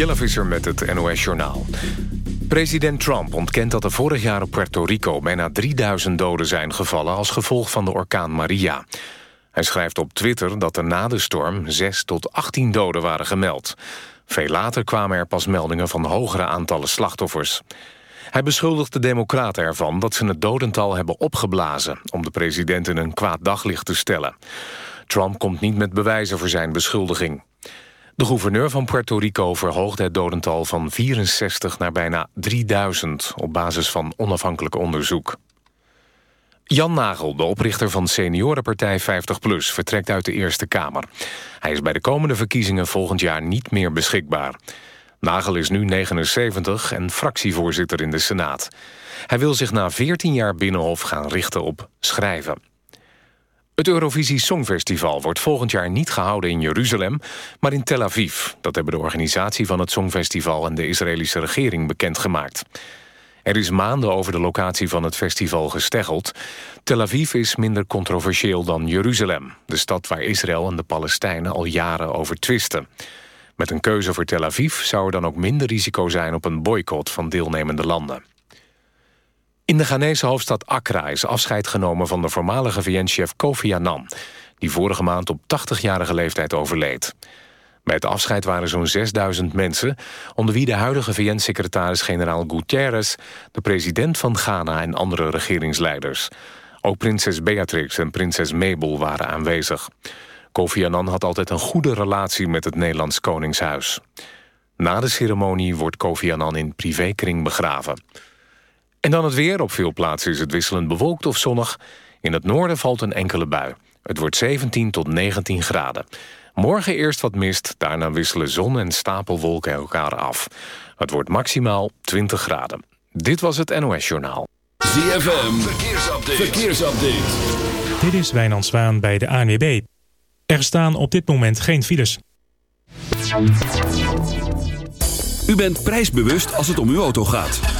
Jelle Visser met het NOS-journaal. President Trump ontkent dat er vorig jaar op Puerto Rico... bijna 3000 doden zijn gevallen als gevolg van de orkaan Maria. Hij schrijft op Twitter dat er na de storm 6 tot 18 doden waren gemeld. Veel later kwamen er pas meldingen van hogere aantallen slachtoffers. Hij beschuldigt de democraten ervan dat ze het dodental hebben opgeblazen... om de president in een kwaad daglicht te stellen. Trump komt niet met bewijzen voor zijn beschuldiging. De gouverneur van Puerto Rico verhoogde het dodental van 64 naar bijna 3000 op basis van onafhankelijk onderzoek. Jan Nagel, de oprichter van seniorenpartij 50PLUS, vertrekt uit de Eerste Kamer. Hij is bij de komende verkiezingen volgend jaar niet meer beschikbaar. Nagel is nu 79 en fractievoorzitter in de Senaat. Hij wil zich na 14 jaar Binnenhof gaan richten op schrijven. Het Eurovisie Songfestival wordt volgend jaar niet gehouden in Jeruzalem, maar in Tel Aviv. Dat hebben de organisatie van het Songfestival en de Israëlische regering bekendgemaakt. Er is maanden over de locatie van het festival gesteggeld. Tel Aviv is minder controversieel dan Jeruzalem, de stad waar Israël en de Palestijnen al jaren over twisten. Met een keuze voor Tel Aviv zou er dan ook minder risico zijn op een boycott van deelnemende landen. In de Ghanese hoofdstad Accra is afscheid genomen van de voormalige VN-chef Kofi Annan... die vorige maand op 80-jarige leeftijd overleed. Bij het afscheid waren zo'n 6000 mensen... onder wie de huidige VN-secretaris-generaal Guterres... de president van Ghana en andere regeringsleiders. Ook prinses Beatrix en prinses Mabel waren aanwezig. Kofi Annan had altijd een goede relatie met het Nederlands Koningshuis. Na de ceremonie wordt Kofi Annan in privékring begraven... En dan het weer. Op veel plaatsen is het wisselend bewolkt of zonnig. In het noorden valt een enkele bui. Het wordt 17 tot 19 graden. Morgen eerst wat mist, daarna wisselen zon en stapelwolken elkaar af. Het wordt maximaal 20 graden. Dit was het NOS Journaal. ZFM, verkeersupdate. verkeersupdate. Dit is Wijnand Zwaan bij de ANWB. Er staan op dit moment geen files. U bent prijsbewust als het om uw auto gaat.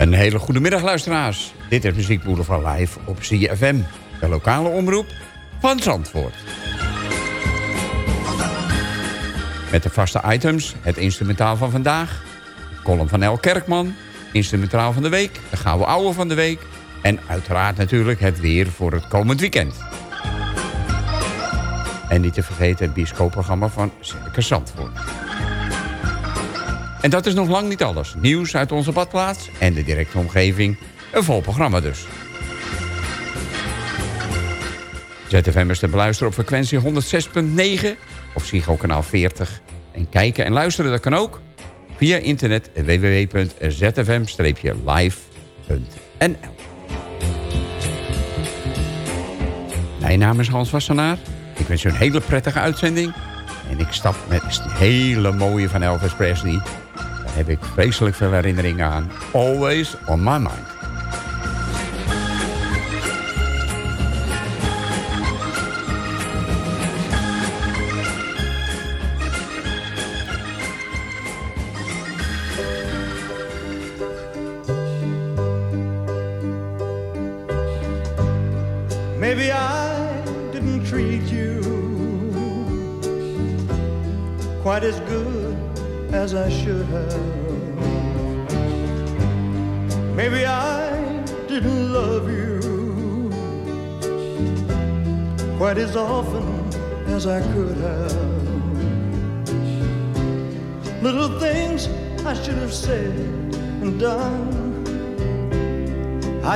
Een hele goede middag, luisteraars. Dit is Muziek Boulevard Live op CFM, de lokale omroep van Zandvoort. Met de vaste items, het instrumentaal van vandaag... column van El Kerkman, instrumentaal van de week... de gouden ouwe van de week... en uiteraard natuurlijk het weer voor het komend weekend. En niet te vergeten het bioscoopprogramma van Circus Zandvoort. En dat is nog lang niet alles. Nieuws uit onze badplaats en de directe omgeving. Een vol programma dus. ZFM is te beluisteren op frequentie 106.9 of Psycho kanaal 40. En kijken en luisteren dat kan ook via internet www.zfm-live.nl Mijn naam is Hans Wassenaar. Ik wens u een hele prettige uitzending. En ik stap met een hele mooie van Elvis Presley. Heb ik vreselijk veel herinneringen aan. Always on my mind.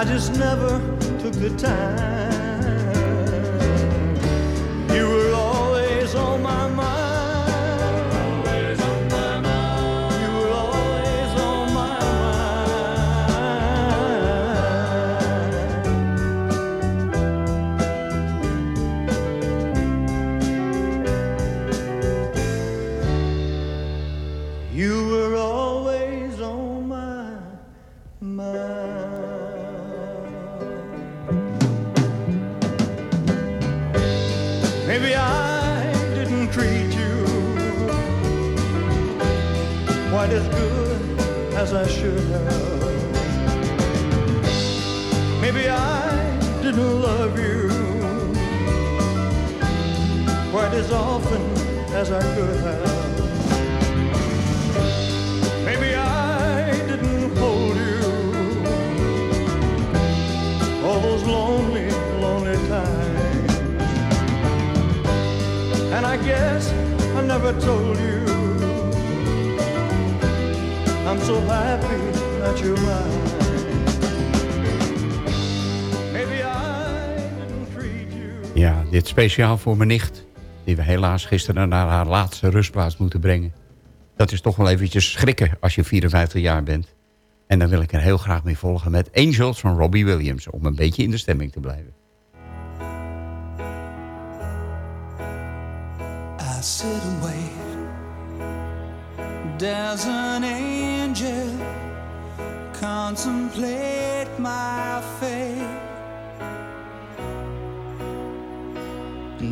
I just never took the time. Speciaal voor mijn nicht. Die we helaas gisteren naar haar laatste rustplaats moeten brengen. Dat is toch wel eventjes schrikken als je 54 jaar bent. En dan wil ik er heel graag mee volgen met Angels van Robbie Williams. Om een beetje in de stemming te blijven. I sit and wait. Does an angel contemplate my?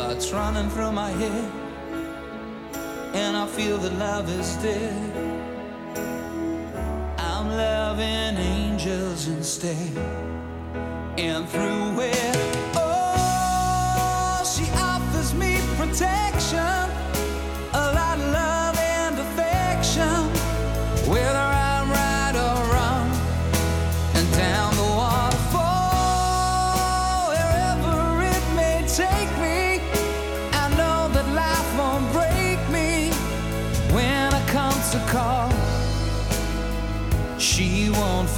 thoughts running through my head, and I feel that love is dead, I'm loving angels instead. And through it, oh, she offers me protection,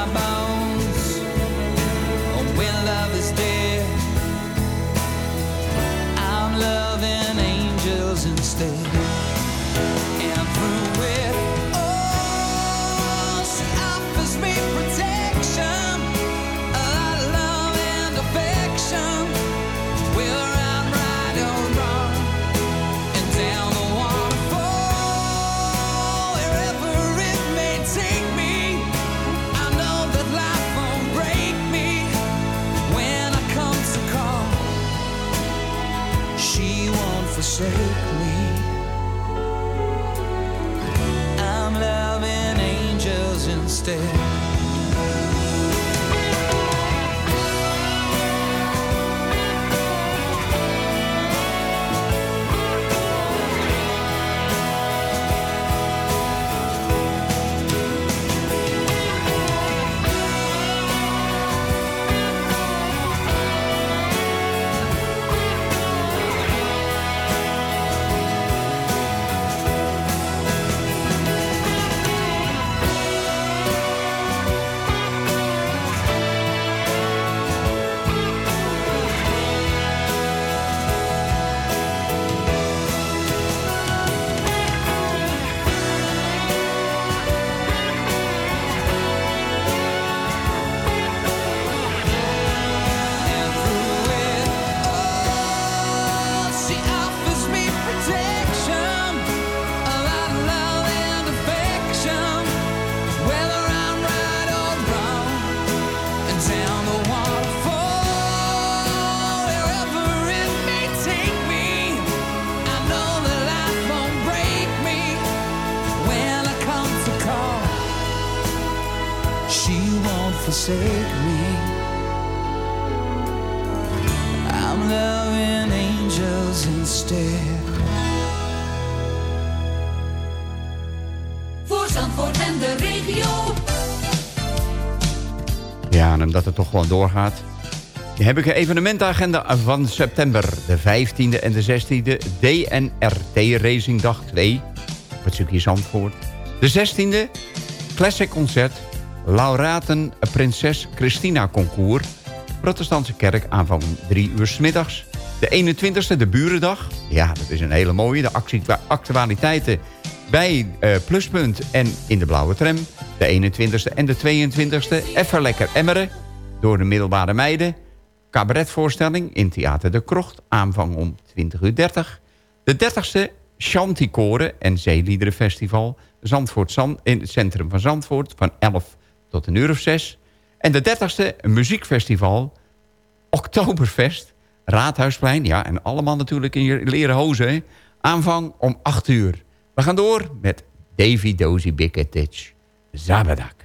My bones. Oh, when love is dead, I'm loving angels instead. Doorgaat... heb ik een evenementagenda van september. De 15e en de 16e DNRT Racing Dag 2 op het circuit Zandvoort. De 16e Classic Concert Laureaten Prinses Christina Concours. Protestantse kerk aanvang 3 uur middags. De 21e de Burendag. Ja, dat is een hele mooie. De actualiteiten bij eh, Pluspunt en in de Blauwe Tram. De 21e en de 22e. Even lekker emmeren door de middelbare meiden. Cabaretvoorstelling in Theater de Krocht. Aanvang om 20.30 uur. De 30e Chanticoren en Zeeliederenfestival. Zandvoort Zand, in het centrum van Zandvoort van 11 tot een uur of 6. En de 30e Muziekfestival Oktoberfest. Raadhuisplein, ja, en allemaal natuurlijk in je leren hozen. Aanvang om 8 uur. We gaan door met Davy Dozy Biketic. Zabadak.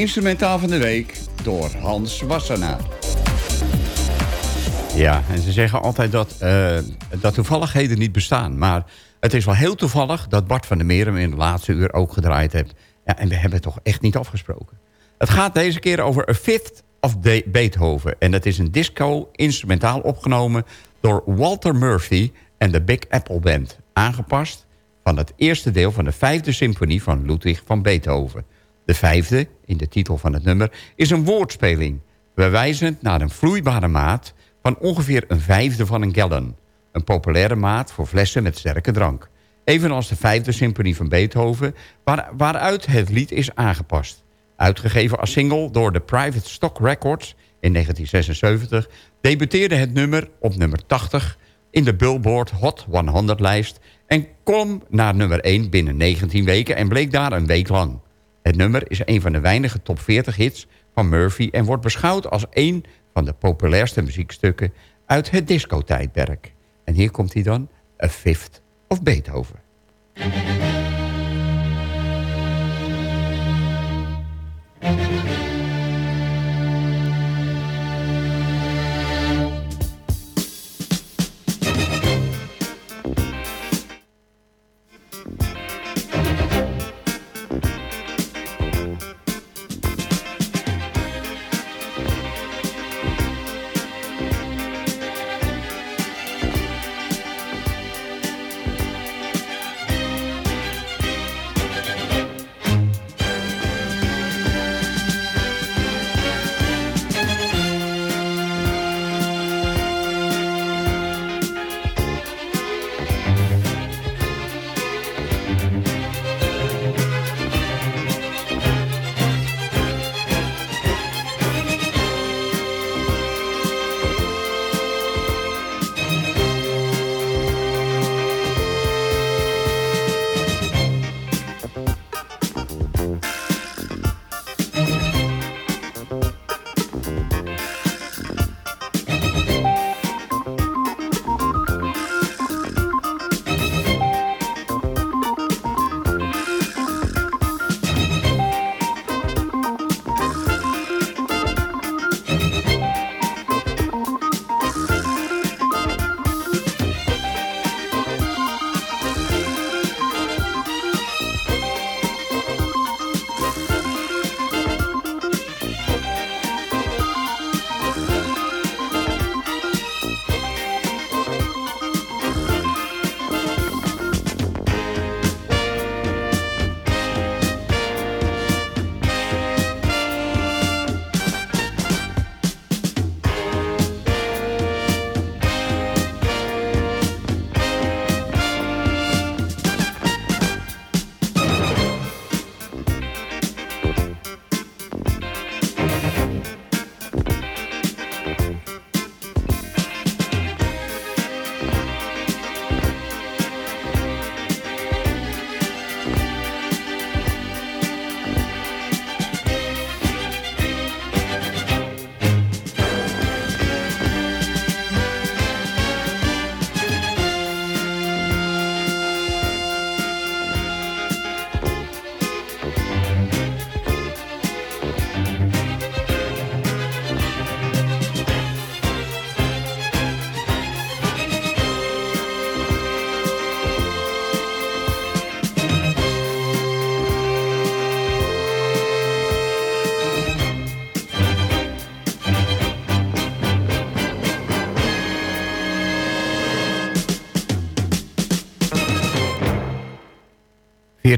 Instrumentaal van de week door Hans Wassenaar. Ja, en ze zeggen altijd dat, eh, dat toevalligheden niet bestaan. Maar het is wel heel toevallig dat Bart van der Meren in de laatste uur ook gedraaid heeft. Ja, en we hebben het toch echt niet afgesproken. Het gaat deze keer over A Fifth of Be- Beethoven. En dat is een disco-instrumentaal opgenomen door Walter Murphy en de Big Apple Band. Aangepast van het eerste deel van de vijfde symfonie van Ludwig van Beethoven. De vijfde, in de titel van het nummer, is een woordspeling... verwijzend naar een vloeibare maat van ongeveer een vijfde van een gallon. Een populaire maat voor flessen met sterke drank. Evenals de vijfde symfonie van Beethoven, waar, waaruit het lied is aangepast. Uitgegeven als single door de Private Stock Records in 1976... debuteerde het nummer op nummer 80 in de Billboard Hot 100-lijst... en klom naar nummer 1 binnen 19 weken en bleek daar een week lang. Het nummer is een van de weinige top 40 hits van Murphy... en wordt beschouwd als een van de populairste muziekstukken uit het discotijdperk. En hier komt hij dan, A Fifth of Beethoven.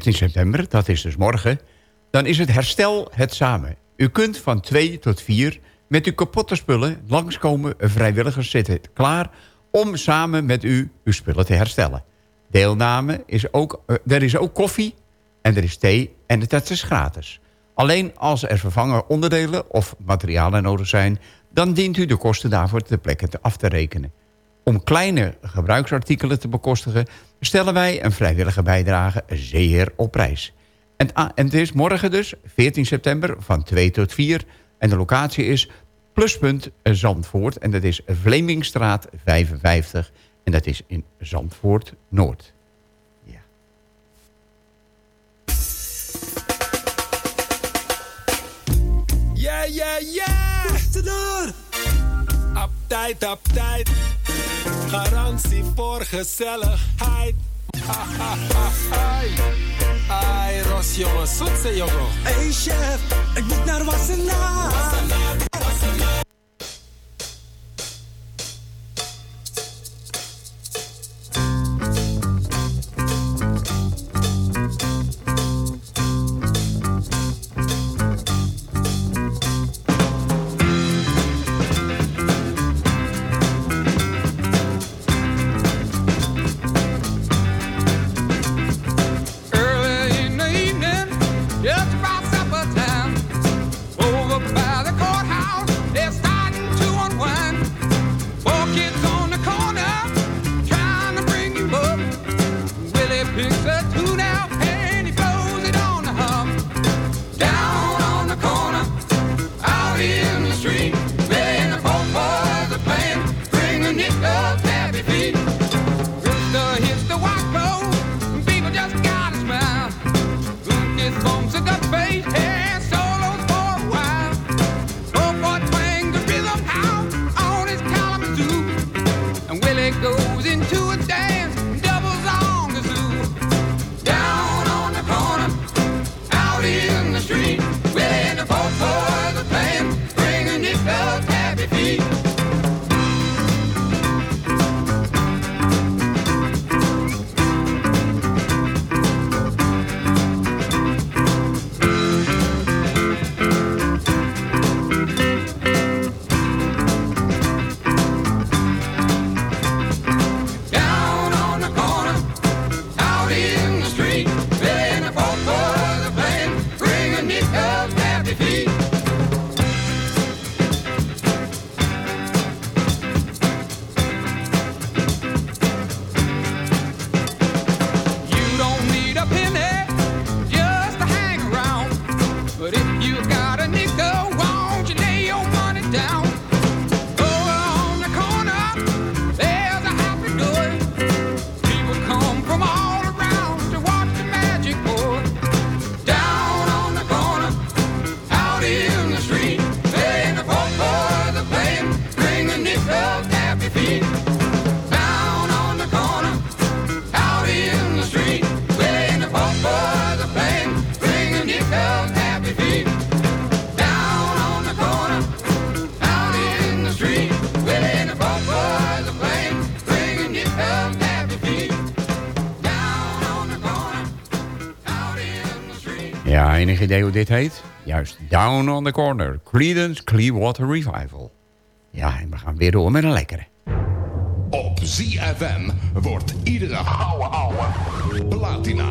...14 september, dat is dus morgen... ...dan is het herstel het samen. U kunt van 2 tot 4 met uw kapotte spullen langskomen. Vrijwilligers zitten klaar om samen met u uw spullen te herstellen. Deelname is ook... eh, er is ook koffie en er is thee en dat is gratis. Alleen als er vervangen onderdelen of materialen nodig zijn... dan dient u de kosten daarvoor ter plekke af te rekenen om kleine gebruiksartikelen te bekostigen... stellen wij een vrijwillige bijdrage zeer op prijs. En, ah, het is morgen dus, 14 september, van 2 tot 4. En de locatie is Pluspunt Zandvoort. En dat is Vlemingstraat 55. En dat is in Zandvoort Noord. Ja. Ja, ja, ja! Op tijd, op tijd. Garantie voor gezelligheid. Ai, Ros, jongen, zoetse jongen. Hey chef, ik moet naar Wassenaar. Wassenaar, Wassenaar. idee hoe dit heet? Juist, Down on the Corner. Creedence Clearwater Revival. Ja, en we gaan weer door met een lekkere. Op ZFM wordt iedere ouwe ouwe platina.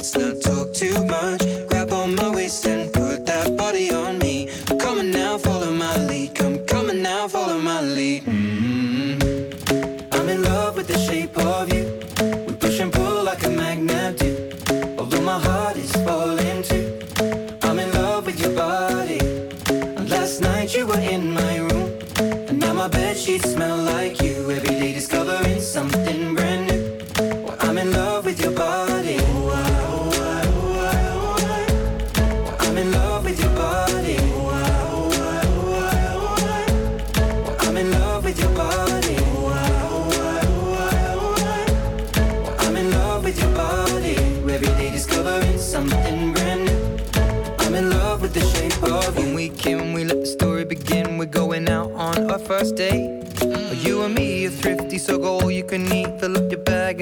it's not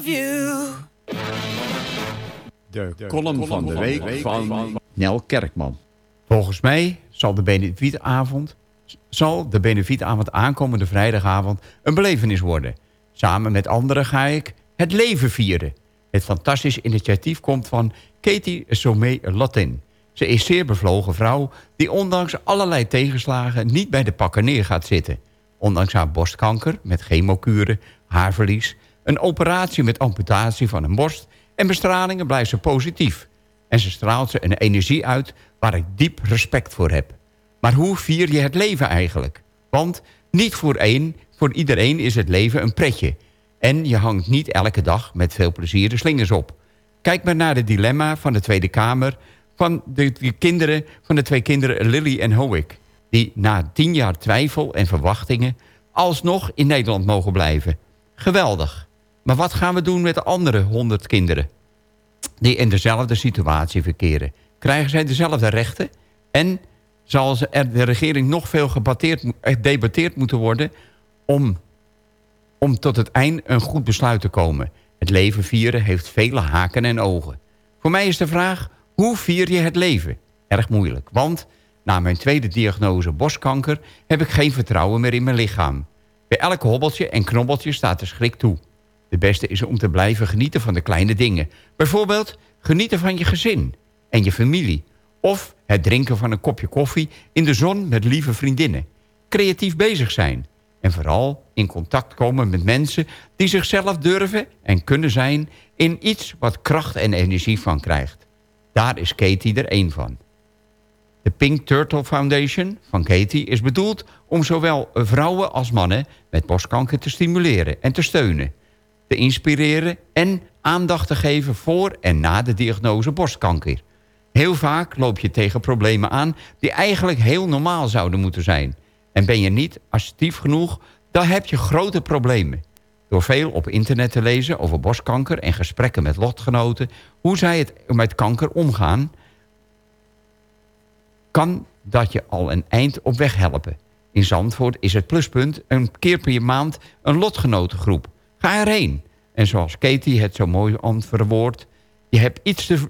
Of you. De column van de week van Nel Kerkman. Volgens mij zal de benefietavond, zal de benefietavond aankomende vrijdagavond een belevenis worden. Samen met anderen ga ik het leven vieren. Het fantastisch initiatief komt van Katie Somé Latin. Ze is zeer bevlogen vrouw die ondanks allerlei tegenslagen niet bij de pakken neer gaat zitten. Ondanks haar borstkanker met chemokuren, haarverlies... een operatie met amputatie van een borst en bestralingen blijft ze positief. En ze straalt ze een energie uit waar ik diep respect voor heb. Maar hoe vier je het leven eigenlijk? Want niet voor één, voor iedereen is het leven een pretje. En je hangt niet elke dag met veel plezier de slingers op. Kijk maar naar het dilemma van de Tweede Kamer... van de, de kinderen, van de twee kinderen Lily en Howick... die na tien jaar twijfel en verwachtingen... alsnog in Nederland mogen blijven. Geweldig. Maar wat gaan we doen met de andere honderd kinderen... die in dezelfde situatie verkeren? Krijgen zij dezelfde rechten? En zal er de regering nog veel gedebatteerd, gedebatteerd moeten worden... om om tot het eind een goed besluit te komen. Het leven vieren heeft vele haken en ogen. Voor mij is de vraag, hoe vier je het leven? Erg moeilijk, want na mijn tweede diagnose borstkanker... heb ik geen vertrouwen meer in mijn lichaam. Bij elk hobbeltje en knobbeltje staat de schrik toe. De beste is om te blijven genieten van de kleine dingen. Bijvoorbeeld genieten van je gezin en je familie. Of het drinken van een kopje koffie in de zon met lieve vriendinnen. Creatief bezig zijn. En vooral in contact komen met mensen die zichzelf durven en kunnen zijn... in iets wat kracht en energie van krijgt. Daar is Katie er één van. De Pink Turtle Foundation van Katie is bedoeld om zowel vrouwen als mannen met borstkanker te stimuleren en te steunen. Te inspireren en aandacht te geven voor en na de diagnose borstkanker. Heel vaak loop je tegen problemen aan die eigenlijk heel normaal zouden moeten zijn. En ben je niet assertief genoeg, dan heb je grote problemen. Door veel op internet te lezen over borstkanker en gesprekken met lotgenoten... hoe zij het met kanker omgaan, kan dat je al een eind op weg helpen. In Zandvoort is het pluspunt een keer per maand een lotgenotengroep. Ga erheen. En zoals Katie het zo mooi verwoordt... je hebt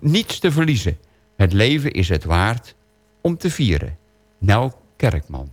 niets te verliezen. Het leven is het waard om te vieren. Nou, Kerkman.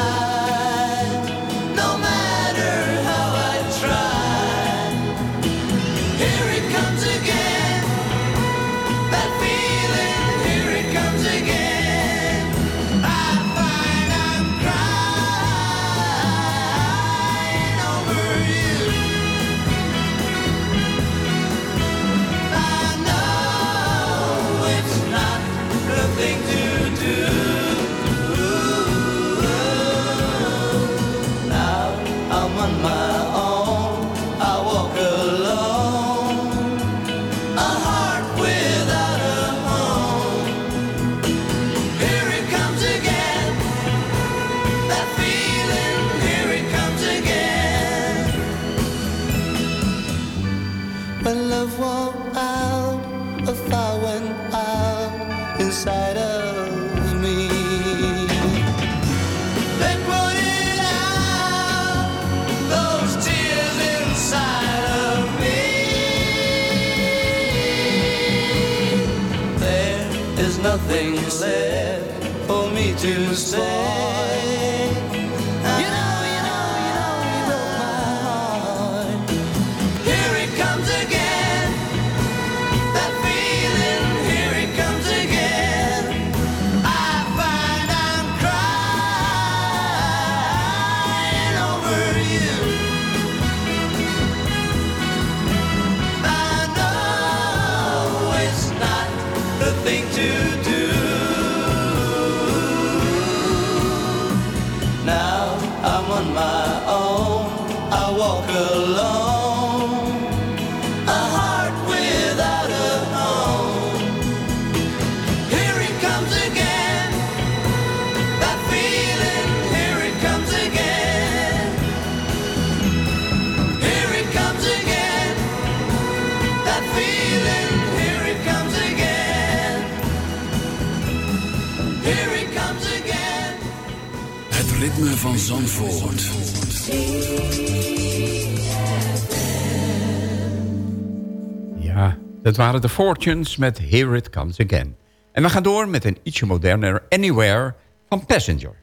to stay. van Zandvoort. Ja, dat waren de Fortunes met Here It Comes Again. En we gaan door met een ietsje moderner Anywhere van Passenger.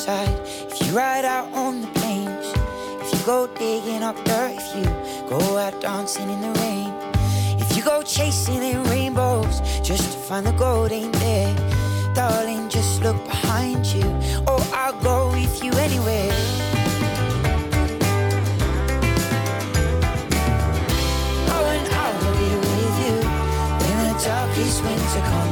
side. If you ride out on the plains, if you go digging up dirt, if you go out dancing in the rain, if you go chasing in rainbows just to find the gold ain't there, darling, just look behind you. or I'll go with you anywhere. Oh, and I will be with you when the darkest winter comes.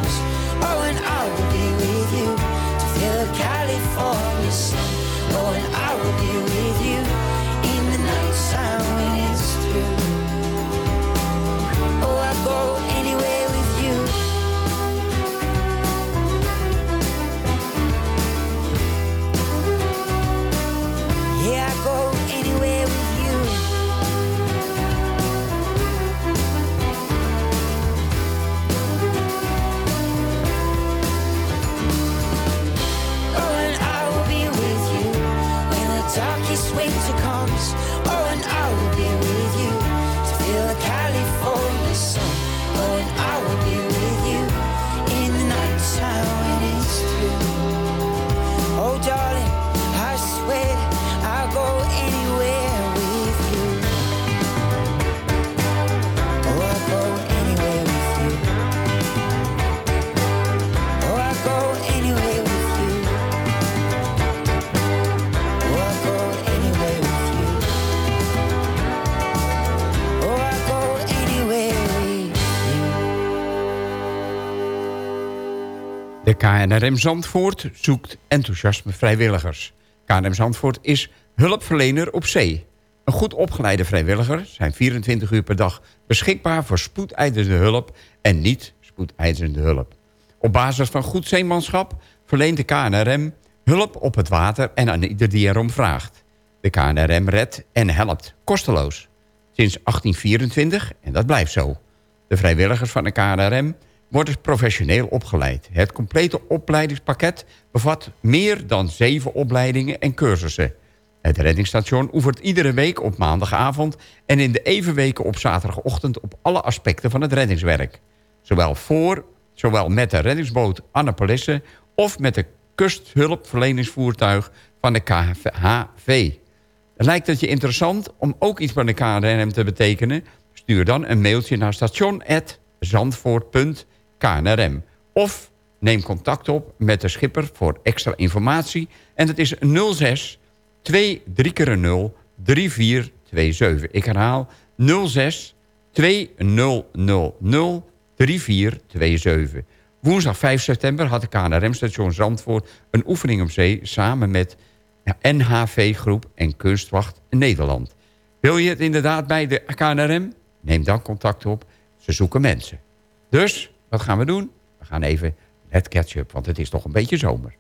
KNRM Zandvoort zoekt enthousiasme vrijwilligers. KNRM Zandvoort is hulpverlener op zee. Een goed opgeleide vrijwilliger zijn 24 uur per dag beschikbaar voor spoedeisende hulp en niet spoedeisende hulp. Op basis van goed zeemanschap verleent de KNRM hulp op het water en aan ieder die erom vraagt. De KNRM redt en helpt kosteloos. Sinds 1824 en dat blijft zo. De vrijwilligers van de KNRM worden professioneel opgeleid. Het complete opleidingspakket bevat meer dan zeven opleidingen en cursussen. Het reddingsstation oefent iedere week op maandagavond... en in de evenweken op zaterdagochtend op alle aspecten van het reddingswerk. Zowel voor, zowel met de reddingsboot Annapolisse... of met de kusthulpverleningsvoertuig van de KHV. Lijkt het je interessant om ook iets bij de KNRM te betekenen? Stuur dan een mailtje naar station.zandvoort.knrm. Of neem contact op met de schipper voor extra informatie. En dat is 06 23 keer 0 3427. Ik herhaal 06 2000 3427. Woensdag 5 september had de KNRM-station Zandvoort een oefening op zee... samen met ja, NHV-groep en Kunstwacht Nederland. Wil je het inderdaad bij de KNRM? Neem dan contact op. Ze zoeken mensen. Dus, wat gaan we doen? We gaan even het catch-up, want het is toch een beetje zomer.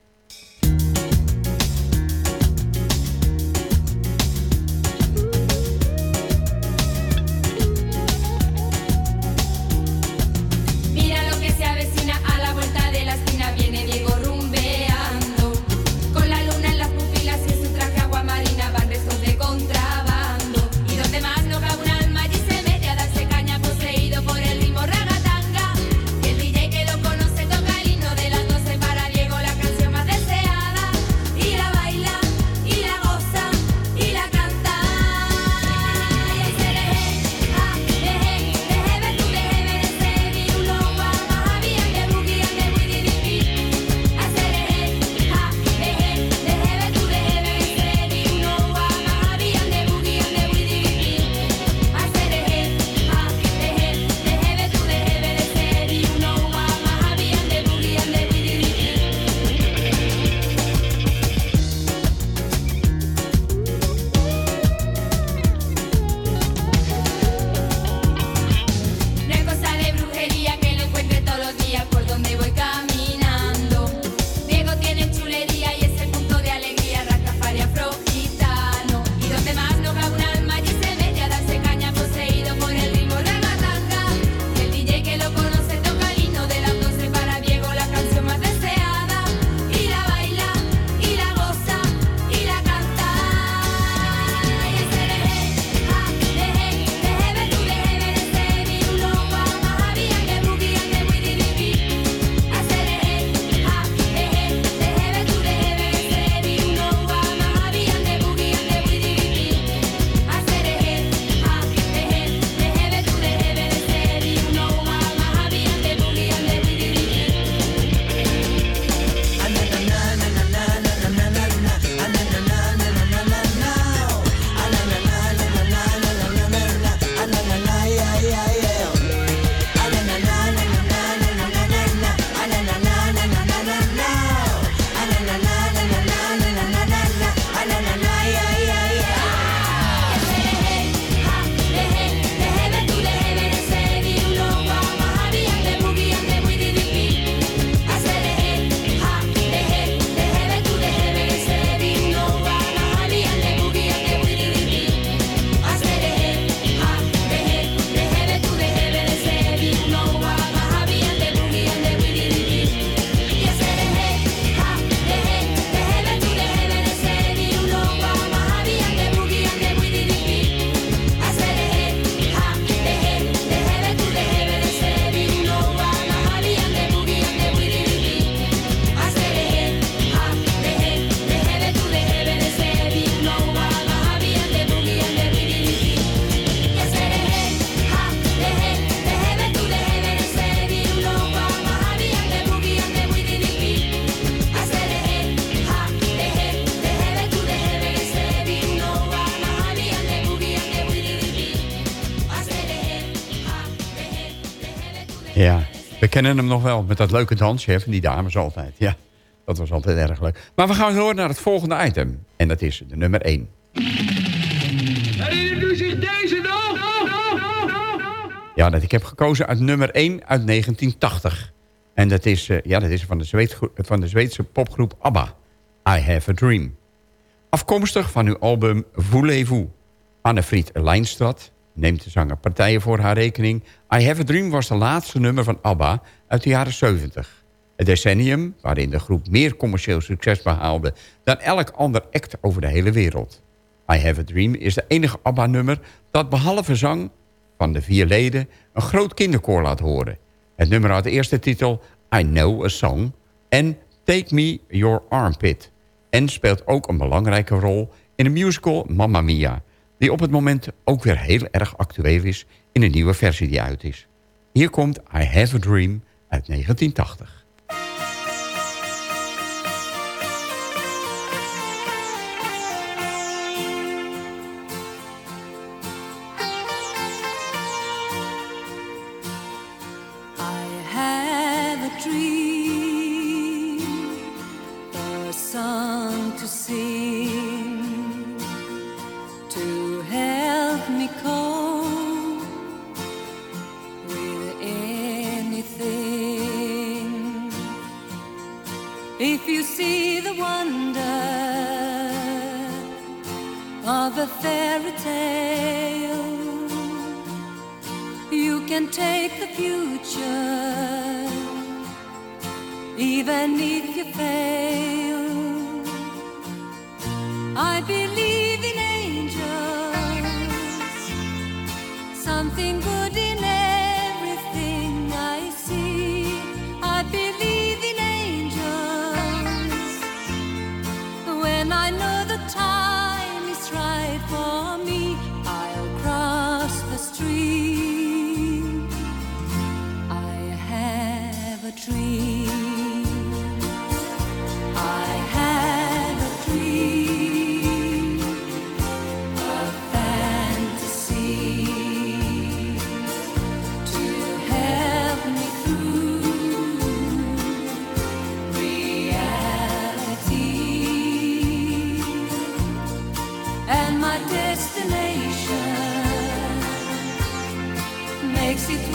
Kennen hem nog wel met dat leuke dansje van die dames altijd. Ja, dat was altijd erg leuk. Maar we gaan door naar het volgende item. En dat is de nummer 1. Herinnert u zich deze nog? Ja, dat ik heb gekozen uit nummer 1 uit 1980. En dat is, eh, ja, dat is van, de Zweed, van de Zweedse popgroep ABBA. I Have a Dream. Afkomstig van uw album Voulez-vous. Annefried Lijnstad neemt de zanger partijen voor haar rekening. I Have a Dream was de laatste nummer van ABBA uit de jaren 70. Het decennium waarin de groep meer commercieel succes behaalde... dan elk ander act over de hele wereld. I Have a Dream is de enige ABBA-nummer dat behalve zang van de vier leden... een groot kinderkoor laat horen. Het nummer had de eerste titel I Know a Song en Take Me Your Armpit. En speelt ook een belangrijke rol in de musical Mamma Mia... die op het moment ook weer heel erg actueel is in een nieuwe versie die uit is. Hier komt I Have a Dream uit 1980.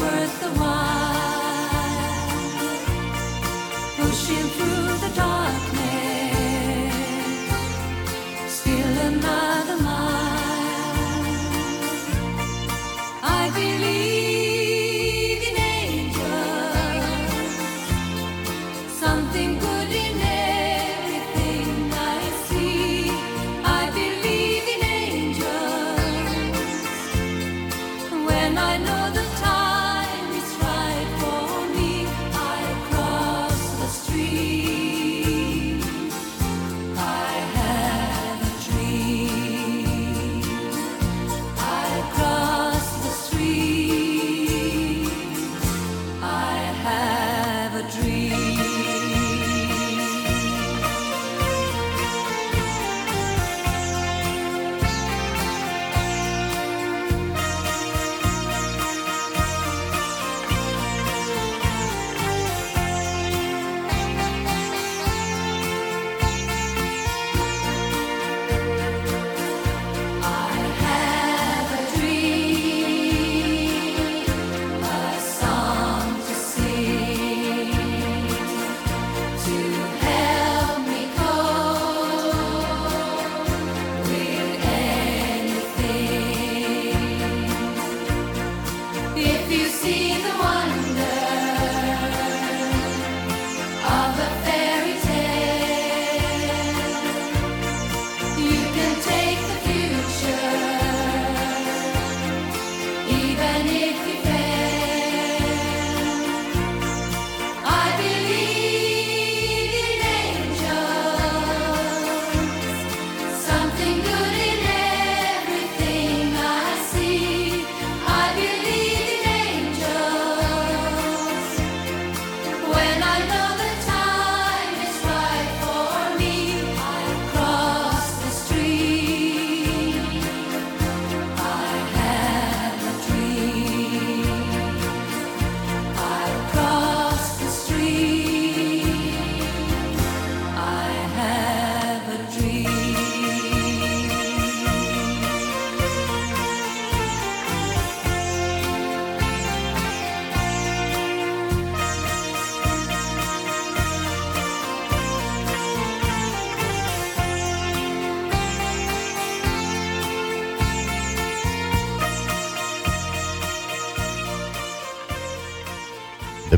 Worth the while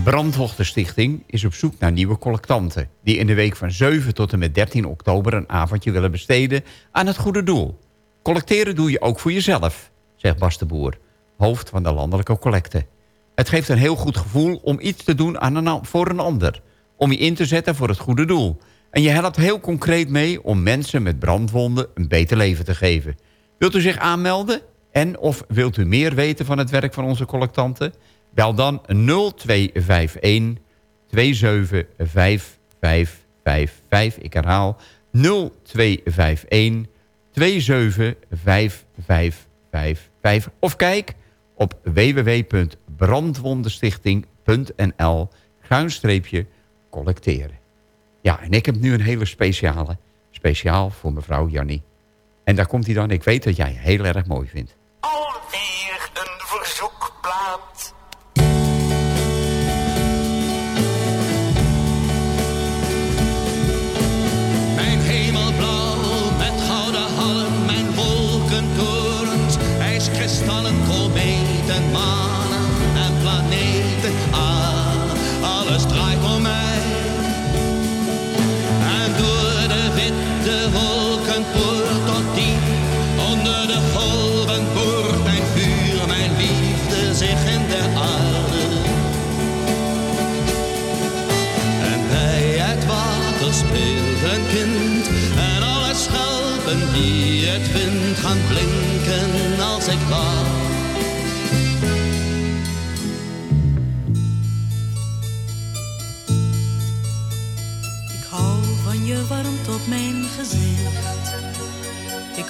De Brandwachtenstichting is op zoek naar nieuwe collectanten... die in de week van 7 tot en met 13 oktober een avondje willen besteden aan het goede doel. Collecteren doe je ook voor jezelf, zegt Bas de Boer, hoofd van de landelijke collecte. Het geeft een heel goed gevoel om iets te doen aan voor een ander. Om je in te zetten voor het goede doel. En je helpt heel concreet mee om mensen met brandwonden een beter leven te geven. Wilt u zich aanmelden? En of wilt u meer weten van het werk van onze collectanten? Bel dan 0251 275555. Ik herhaal 0251 275555. Of kijk op www.brandwondenstichting.nl schuinstreepje collecteren. Ja, en ik heb nu een hele speciale, speciaal voor mevrouw Jannie. En daar komt hij dan. Ik weet dat jij heel erg mooi vindt.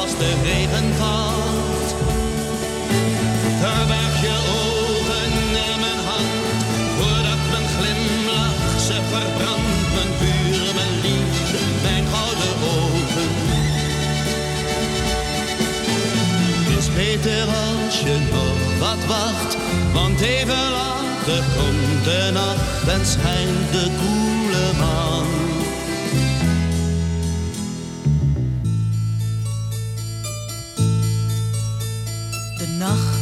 Als de regen valt. Verberg je ogen in mijn hand voordat mijn glimlach ze verbrandt. Mijn vuur, mijn liefde, mijn gouden ogen. Het is beter als je nog wat wacht, want even later komt de nacht en schijnt de koele maan.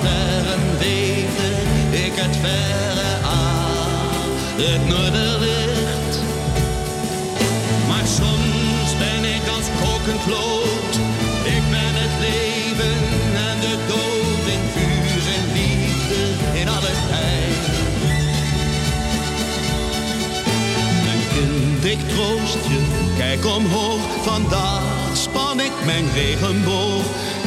Sterren weten. Ik het verre aan, het noorderlicht. Maar soms ben ik als kokend lood, ik ben het leven en de dood in vuur en liefde in alle tijd. Mijn kind, ik troost je, kijk omhoog. Vandaag span ik mijn regenboog,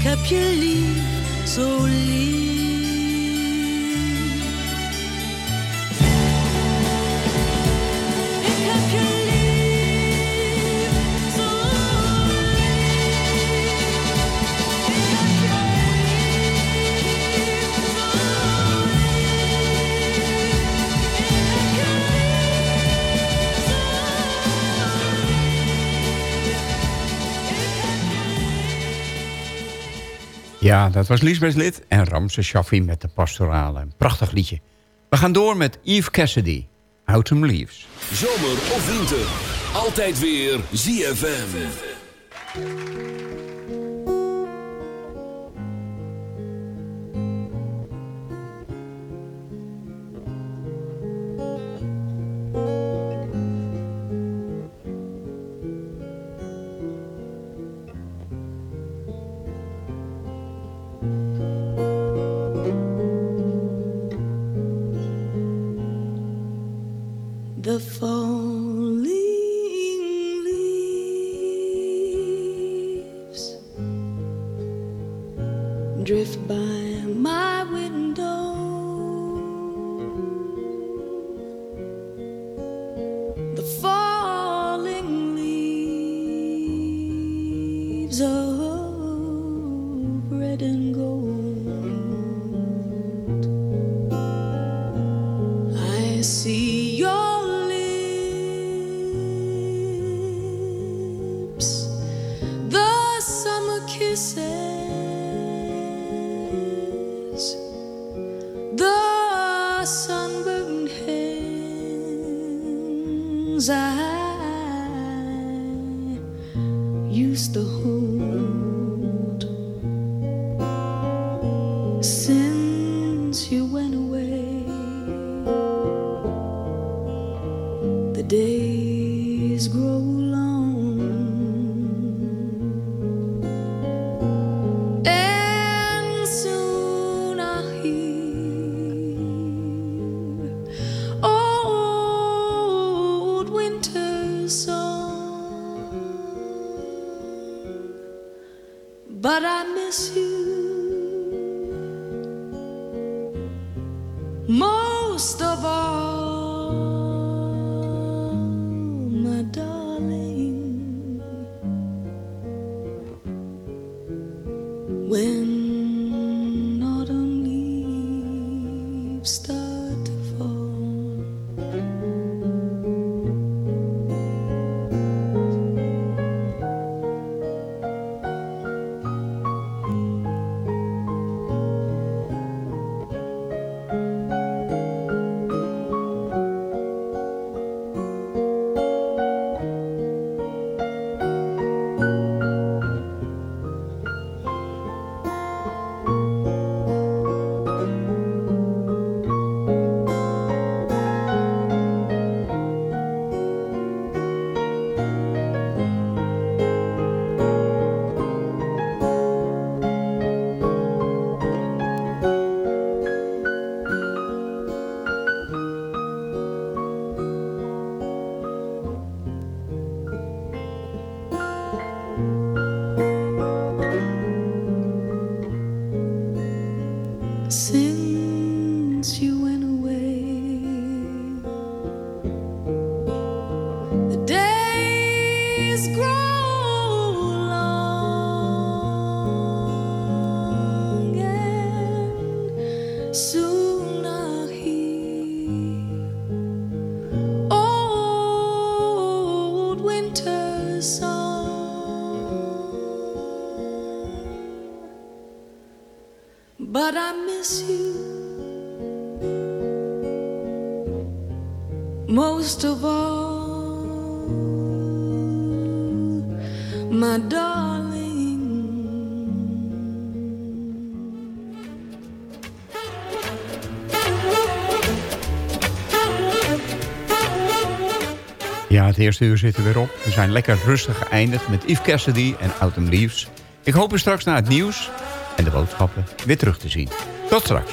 Ik heb je lief, zo lief. Ja, dat was Lisbeth Lid en Ramse Shaffi met de pastorale. Een prachtig liedje. We gaan door met Eve Cassidy, Autumn Leaves. Zomer of winter, altijd weer ZFM. The sunburned hands I used to hold eerste uur zit er weer op. We zijn lekker rustig geëindigd met Yves Cassidy en Autumn Leaves. Ik hoop u straks na het nieuws en de boodschappen weer terug te zien. Tot straks.